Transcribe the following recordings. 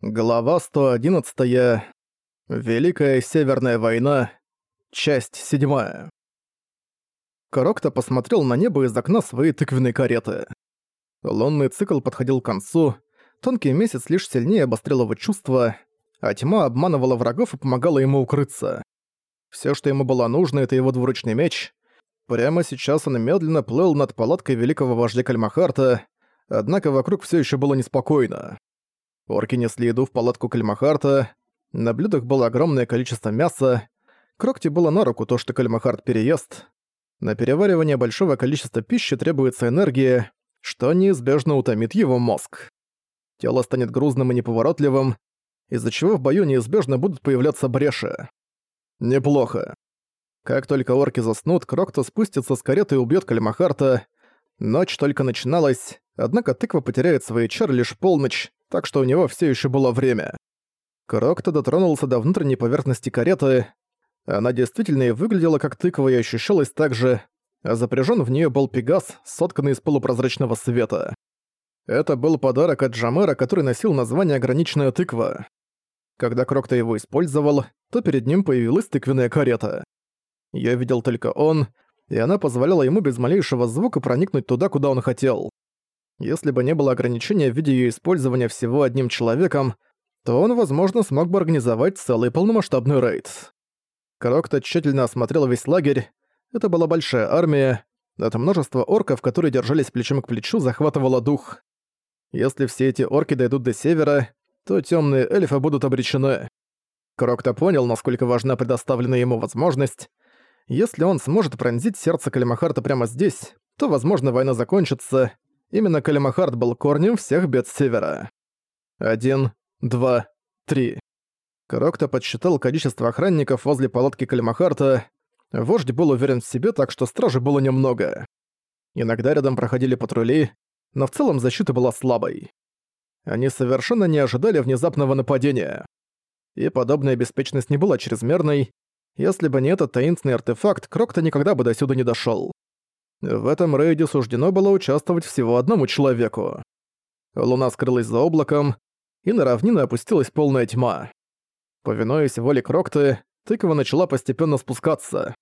Глава 111. Великая Северная война. Часть 7. Корокто посмотрел на небо из окна своей тыквенной кареты. Лунный цикл подходил к концу, тонкий месяц лишь сильнее обострил его чувства, а тьма обманывала врагов и помогала ему укрыться. Всё, что ему было нужно, это его двуручный меч. Прямо сейчас он медленно плыл над палаткой великого вождя Кальмахарта, однако вокруг всё ещё было неспокойно. Орки несли еду в палатку Кальмахарта. На блюдах было огромное количество мяса. Крокте было на руку то, что Кальмахарт переест. На переваривание большого количества пищи требуется энергия, что неизбежно утомит его мозг. Тело станет грузным и неповоротливым, из-за чего в бою неизбежно будут появляться бреши. Неплохо. Как только орки заснут, Крокто спустится с кареты и убьет Кальмахарта. Ночь только начиналась, однако тыква потеряет свои чары лишь полночь, так что у него все еще было время. Крокто дотронулся до внутренней поверхности кареты. Она действительно и выглядела как тыква и ощущалась так же, запряжен в нее был Пегас, сотканный из полупрозрачного света. Это был подарок от Джамера, который носил название «Ограниченная тыква». Когда Крокто его использовал, то перед ним появилась тыквенная карета. Я видел только он, и она позволяла ему без малейшего звука проникнуть туда, куда он хотел. Если бы не было ограничения в виде её использования всего одним человеком, то он, возможно, смог бы организовать целый полномасштабный рейд. Крокто тщательно осмотрел весь лагерь. Это была большая армия. Это множество орков, которые держались плечом к плечу, захватывало дух. Если все эти орки дойдут до севера, то тёмные эльфы будут обречены. Крокто понял, насколько важна предоставленная ему возможность. Если он сможет пронзить сердце Калимахарта прямо здесь, то, возможно, война закончится, Именно Калимахард был корнем всех бед Севера. Один, два, три. Крокто подсчитал количество охранников возле палатки Калимахарта. Вождь был уверен в себе, так что стражи было немного. Иногда рядом проходили патрули, но в целом защита была слабой. Они совершенно не ожидали внезапного нападения. И подобная беспечность не была чрезмерной. Если бы не этот таинственный артефакт, Крокто никогда бы до сюда не дошёл. В этом рейде суждено было участвовать всего одному человеку. Луна скрылась за облаком, и на равнину опустилась полная тьма. Повинуясь воле Крокты, тыква начала постепенно спускаться.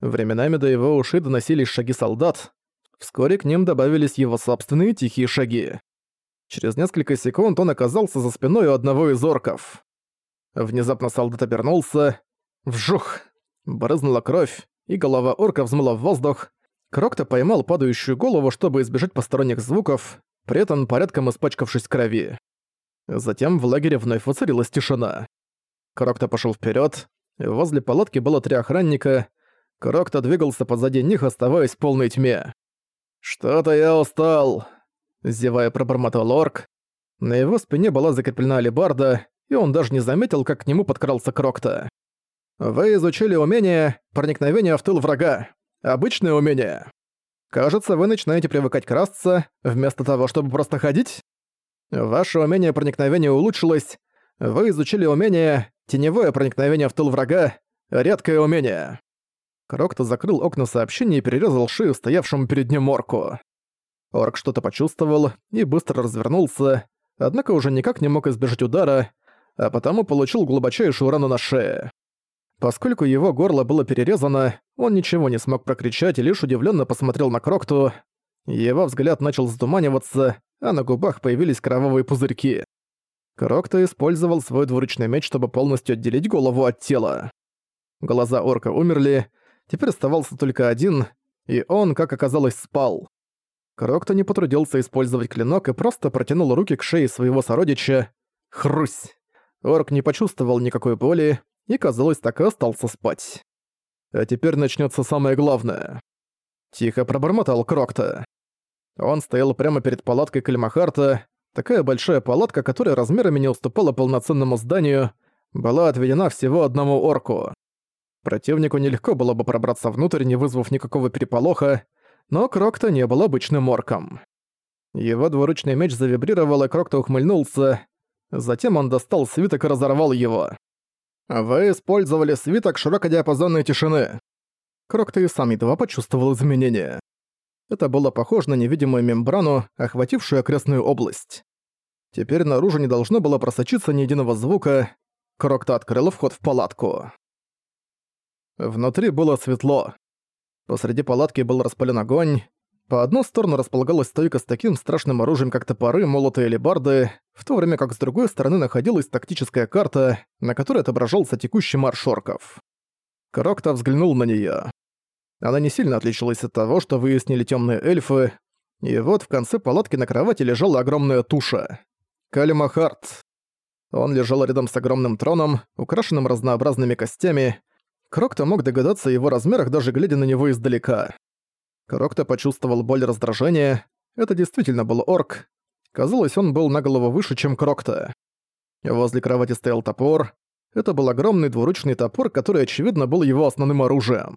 Временами до его ушей доносились шаги солдат, вскоре к ним добавились его собственные тихие шаги. Через несколько секунд он оказался за спиной у одного из орков. Внезапно солдат обернулся. Вжух! Брызнула кровь, и голова орка взмыла в воздух, Крокто поймал падающую голову, чтобы избежать посторонних звуков, при этом порядком испачкавшись крови. Затем в лагере вновь воцарилась тишина. Крокто пошел вперед. Возле палатки было три охранника. Крокто двигался позади них, оставаясь в полной тьме. «Что-то я устал», — зевая пробормотал орк. На его спине была закреплена алебарда, и он даже не заметил, как к нему подкрался Крокто. «Вы изучили умение проникновения в тыл врага. Обычное умение. Кажется, вы начинаете привыкать красться, вместо того, чтобы просто ходить. Ваше умение проникновения улучшилось. Вы изучили умение «Теневое проникновение в тыл врага», редкое умение. Крокто закрыл окна сообщений и перерезал шею стоявшему перед ним орку. Орк что-то почувствовал и быстро развернулся, однако уже никак не мог избежать удара, а потому получил глубочайшую рану на шее. Поскольку его горло было перерезано, он ничего не смог прокричать и лишь удивленно посмотрел на Крокту. Его взгляд начал затуманиваться, а на губах появились кровавые пузырьки. Крокто использовал свой двуручный меч, чтобы полностью отделить голову от тела. Глаза орка умерли, теперь оставался только один, и он, как оказалось, спал. Крокто не потрудился использовать клинок и просто протянул руки к шее своего сородича. Хрусь! Орк не почувствовал никакой боли, и, казалось, так и остался спать. А теперь начнется самое главное. Тихо пробормотал Крокта. Он стоял прямо перед палаткой Кальмахарта. Такая большая палатка, которая размерами не уступала полноценному зданию, была отведена всего одному орку. Противнику нелегко было бы пробраться внутрь, не вызвав никакого переполоха, но Крокта не был обычным орком. Его двуручный меч завибрировал, и Крокта ухмыльнулся. Затем он достал свиток и разорвал его. «Вы использовали свиток широкодиапазонной тишины». Крокто и сам едва почувствовал изменения. Это было похоже на невидимую мембрану, охватившую окрестную область. Теперь наружу не должно было просочиться ни единого звука. Крокта открыла вход в палатку. Внутри было светло. Посреди палатки был распален огонь. По одну сторону располагалась стойка с таким страшным оружием, как топоры, молоты или барды, в то время как с другой стороны находилась тактическая карта, на которой отображался текущий марш орков. Крокта взглянул на неё. Она не сильно отличалась от того, что выяснили тёмные эльфы, и вот в конце палатки на кровати лежала огромная туша. Калимахарт. Он лежал рядом с огромным троном, украшенным разнообразными костями, Крокто мог догадаться о его размерах, даже глядя на него издалека. Крокто почувствовал боль раздражения. Это действительно был орк. Казалось, он был на голову выше, чем Крокто. Возле кровати стоял топор. Это был огромный двуручный топор, который, очевидно, был его основным оружием.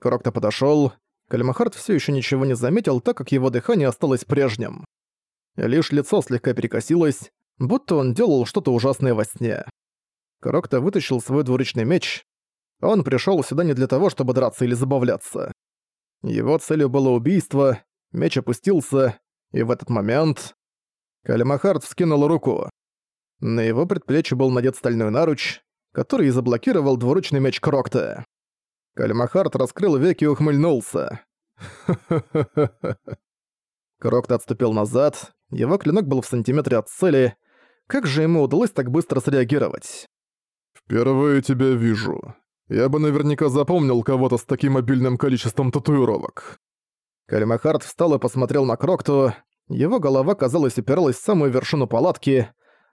Крокто подошёл. Кальмахард всё ещё ничего не заметил, так как его дыхание осталось прежним. Лишь лицо слегка перекосилось, будто он делал что-то ужасное во сне. Крокто вытащил свой двуручный меч, он пришёл сюда не для того, чтобы драться или забавляться. Его целью было убийство, меч опустился, и в этот момент... Калимахард вскинул руку. На его предплечье был надет стальной наруч, который заблокировал двуручный меч Крокта. Калимахард раскрыл веки и ухмыльнулся. Крокта отступил назад, его клинок был в сантиметре от цели. Как же ему удалось так быстро среагировать? «Впервые тебя вижу. Я бы наверняка запомнил кого-то с таким обильным количеством татуировок. Калимахард встал и посмотрел на Крокту. Его голова, казалось, упиралась в самую вершину палатки,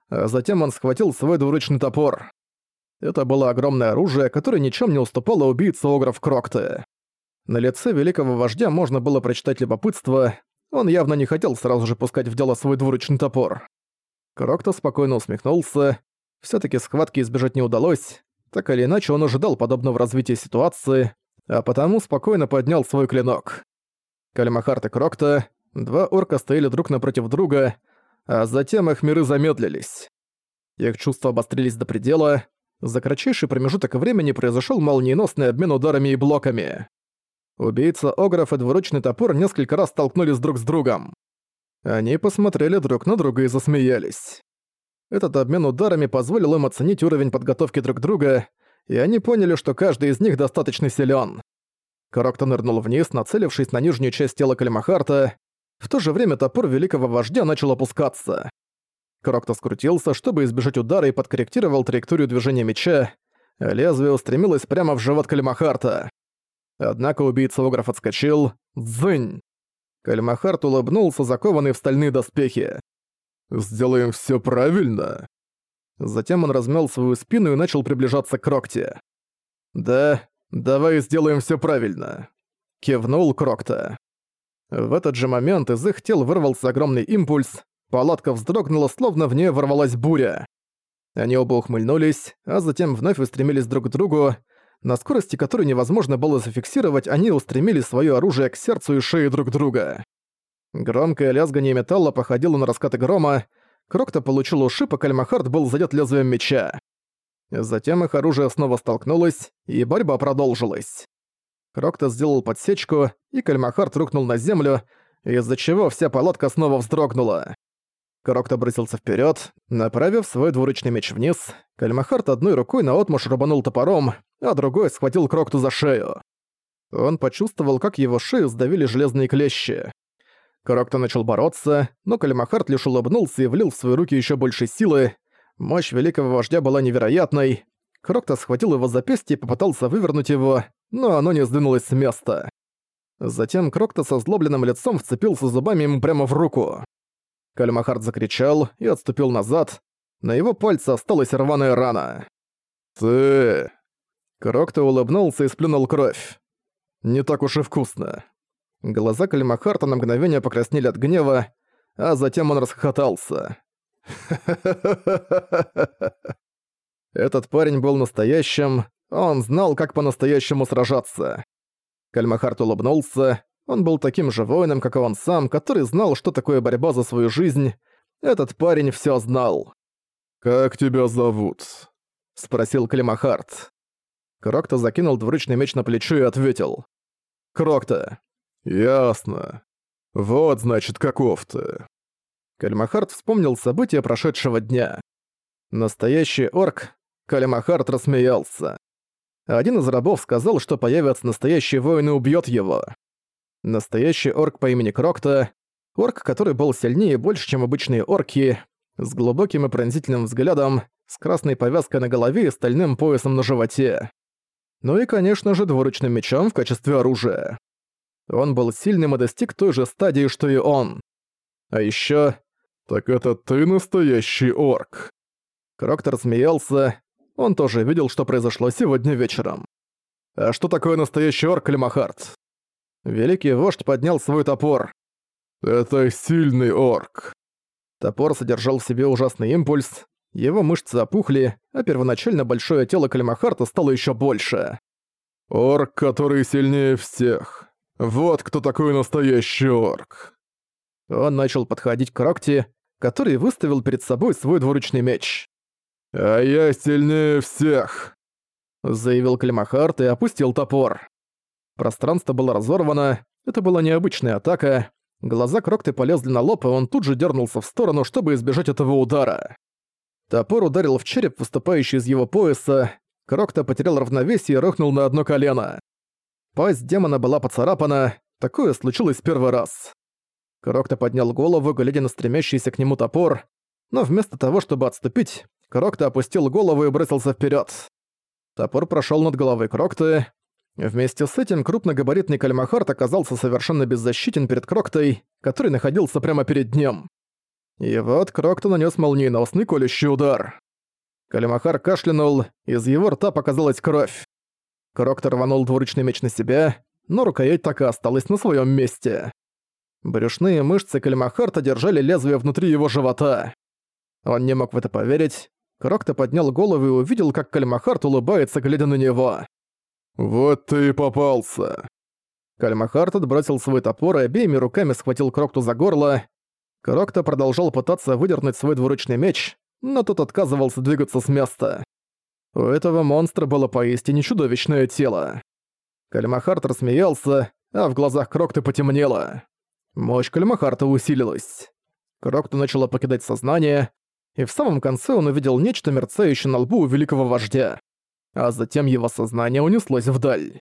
а затем он схватил свой двуручный топор. Это было огромное оружие, которое ничем не уступало убийце Огров Крокты. На лице великого вождя можно было прочитать любопытство, он явно не хотел сразу же пускать в дело свой двуручный топор. Крокта спокойно усмехнулся. все таки схватки избежать не удалось, так или иначе, он ожидал подобного развития ситуации, а потому спокойно поднял свой клинок. Калимахарт и Крокта, два орка стояли друг напротив друга, а затем их миры замедлились. Их чувства обострились до предела, за кратчайший промежуток времени произошел молниеносный обмен ударами и блоками. Убийца Огров и двуручный топор несколько раз столкнулись друг с другом. Они посмотрели друг на друга и засмеялись. Этот обмен ударами позволил им оценить уровень подготовки друг друга, и они поняли, что каждый из них достаточно силен. Крокто нырнул вниз, нацелившись на нижнюю часть тела Калимахарта. В то же время топор великого вождя начал опускаться. Крокто скрутился, чтобы избежать удара и подкорректировал траекторию движения меча. Лезвие устремилось прямо в живот Калимахарта. Однако убийца Огров отскочил. Дзынь! Калимахарт улыбнулся, закованный в стальные доспехи. «Сделаем все правильно?» Затем он размял свою спину и начал приближаться к Крокте. «Да, давай сделаем все правильно», — кивнул Крокта. В этот же момент из их тел вырвался огромный импульс, палатка вздрогнула, словно в нее ворвалась буря. Они оба ухмыльнулись, а затем вновь устремились друг к другу. На скорости, которую невозможно было зафиксировать, они устремили свое оружие к сердцу и шее друг друга. Громкое лязгание металла походило на раскаты грома, Крокто получил ушиб, а Кальмахард был задет лезвием меча. Затем их оружие снова столкнулось, и борьба продолжилась. Крокто сделал подсечку, и Кальмахард рухнул на землю, из-за чего вся палатка снова вздрогнула. Крокто бросился вперед, направив свой двуручный меч вниз. Кальмахард одной рукой наотмашь рубанул топором, а другой схватил Крокту за шею. Он почувствовал, как его шею сдавили железные клещи. Крокто начал бороться, но Калимахард лишь улыбнулся и влил в свои руки еще больше силы. Мощь великого вождя была невероятной. Крокто схватил его запястье и попытался вывернуть его, но оно не сдвинулось с места. Затем Крокто со злобленным лицом вцепился зубами ему прямо в руку. Калимахард закричал и отступил назад. На его пальце осталась рваная рана. «Ты...» Крокто улыбнулся и сплюнул кровь. «Не так уж и вкусно». Глаза Калимахарта на мгновение покраснели от гнева, а затем он расхохотался. Этот парень был настоящим, он знал, как по-настоящему сражаться. Кальмахарт улыбнулся, он был таким же воином, как и он сам, который знал, что такое борьба за свою жизнь. Этот парень всё знал. «Как тебя зовут?» — спросил Калимахарт. Крокто закинул двуручный меч на плечо и ответил. «Крокто, «Ясно. Вот, значит, каков ты». Кальмахарт вспомнил события прошедшего дня. Настоящий орк, Кальмахарт рассмеялся. Один из рабов сказал, что появится настоящий воин и убьет его. Настоящий орк по имени Крокта, орк, который был сильнее и больше, чем обычные орки, с глубоким и пронзительным взглядом, с красной повязкой на голове и стальным поясом на животе. Ну и, конечно же, двуручным мечом в качестве оружия. Он был сильным и достиг той же стадии, что и он. А ещё... «Так это ты настоящий орк?» Кроктор смеялся. Он тоже видел, что произошло сегодня вечером. «А что такое настоящий орк, Климахард?» Великий вождь поднял свой топор. «Это сильный орк». Топор содержал в себе ужасный импульс, его мышцы опухли, а первоначально большое тело Калимахарта стало ещё больше. «Орк, который сильнее всех. Вот кто такой настоящий орк». Он начал подходить к Рокти, который выставил перед собой свой двуручный меч. «А я сильнее всех», — заявил Калимахарт и опустил топор. Пространство было разорвано, это была необычная атака, Глаза Крокты полезли на лоб, и он тут же дернулся в сторону, чтобы избежать этого удара. Топор ударил в череп, выступающий из его пояса. Крокта потерял равновесие и рухнул на одно колено. Пасть демона была поцарапана, такое случилось первый раз. Крокта поднял голову, глядя на стремящийся к нему топор, но вместо того, чтобы отступить, Крокта опустил голову и бросился вперед. Топор прошел над головой Крокты, Вместе с этим крупногабаритный Кальмахарт оказался совершенно беззащитен перед Кроктой, который находился прямо перед ним. И вот Крокта нанес молниеносный колющий удар. Калимахар кашлянул, из его рта показалась кровь. Крокта рванул двуручный меч на себя, но рукоять так и осталась на своем месте. Брюшные мышцы Калимахарта держали лезвие внутри его живота. Он не мог в это поверить. Крокта поднял голову и увидел, как Калимахарт улыбается, глядя на него. «Вот ты и попался!» Кальмахарт отбросил свой топор и обеими руками схватил Крокту за горло. Крокта продолжал пытаться выдернуть свой двуручный меч, но тот отказывался двигаться с места. У этого монстра было поистине чудовищное тело. Кальмахарт рассмеялся, а в глазах Крокты потемнело. Мощь Кальмахарта усилилась. Крокта начала покидать сознание, и в самом конце он увидел нечто мерцающее на лбу у великого вождя а затем его сознание унеслось вдаль.